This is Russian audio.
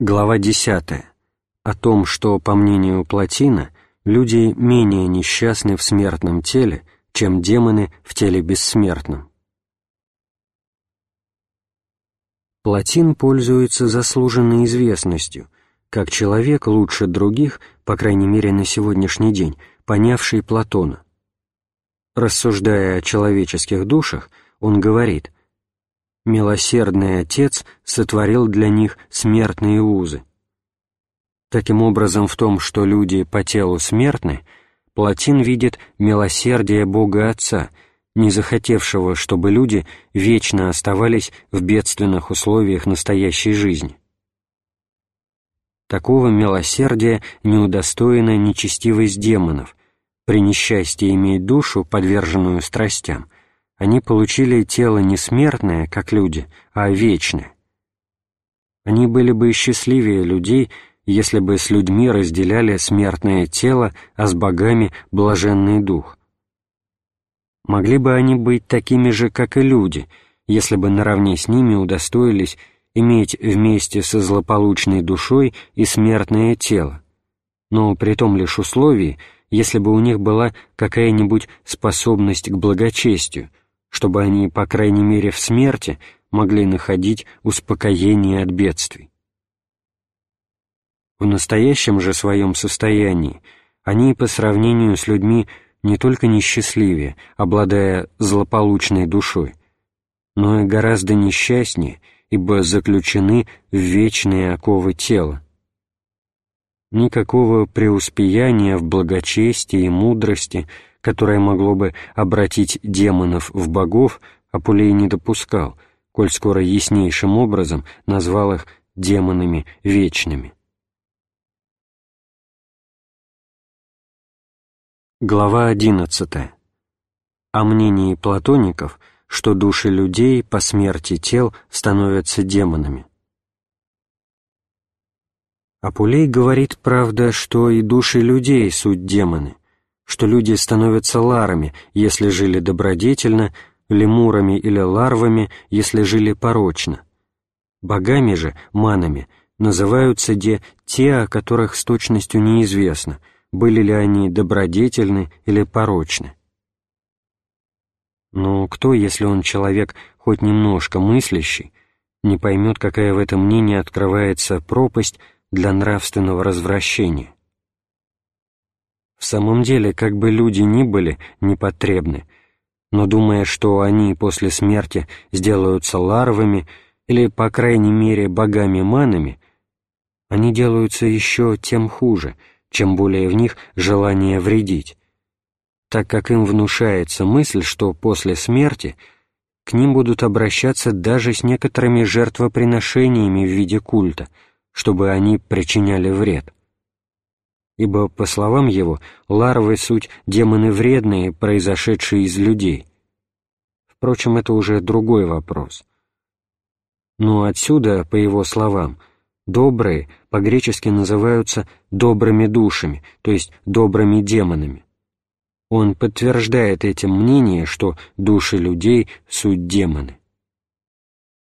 Глава 10. О том, что, по мнению Платина, люди менее несчастны в смертном теле, чем демоны в теле бессмертном. Платин пользуется заслуженной известностью, как человек лучше других, по крайней мере на сегодняшний день, понявший Платона. Рассуждая о человеческих душах, он говорит – милосердный Отец сотворил для них смертные узы. Таким образом, в том, что люди по телу смертны, Платин видит милосердие Бога Отца, не захотевшего, чтобы люди вечно оставались в бедственных условиях настоящей жизни. Такого милосердия не удостоена нечестивость демонов, при несчастье иметь душу, подверженную страстям, они получили тело не смертное, как люди, а вечное. Они были бы счастливее людей, если бы с людьми разделяли смертное тело, а с богами блаженный дух. Могли бы они быть такими же, как и люди, если бы наравне с ними удостоились иметь вместе со злополучной душой и смертное тело, но при том лишь условии, если бы у них была какая-нибудь способность к благочестию, чтобы они, по крайней мере в смерти, могли находить успокоение от бедствий. В настоящем же своем состоянии они по сравнению с людьми не только несчастливее, обладая злополучной душой, но и гораздо несчастнее, ибо заключены в вечные оковы тела. Никакого преуспеяния в благочестии и мудрости – которое могло бы обратить демонов в богов, Апулей не допускал, коль скоро яснейшим образом назвал их демонами вечными. Глава 11. О мнении платоников, что души людей по смерти тел становятся демонами. Апулей говорит, правда, что и души людей суть демоны, что люди становятся ларами, если жили добродетельно, лемурами или ларвами, если жили порочно. Богами же, манами, называются де те, о которых с точностью неизвестно, были ли они добродетельны или порочны. Но кто, если он человек хоть немножко мыслящий, не поймет, какая в этом мнении открывается пропасть для нравственного развращения? В самом деле, как бы люди ни были непотребны, но думая, что они после смерти сделаются ларвами или, по крайней мере, богами-манами, они делаются еще тем хуже, чем более в них желание вредить, так как им внушается мысль, что после смерти к ним будут обращаться даже с некоторыми жертвоприношениями в виде культа, чтобы они причиняли вред ибо, по словам его, ларвы — суть демоны вредные, произошедшие из людей. Впрочем, это уже другой вопрос. Но отсюда, по его словам, добрые по-гречески называются добрыми душами, то есть добрыми демонами. Он подтверждает этим мнение, что души людей — суть демоны.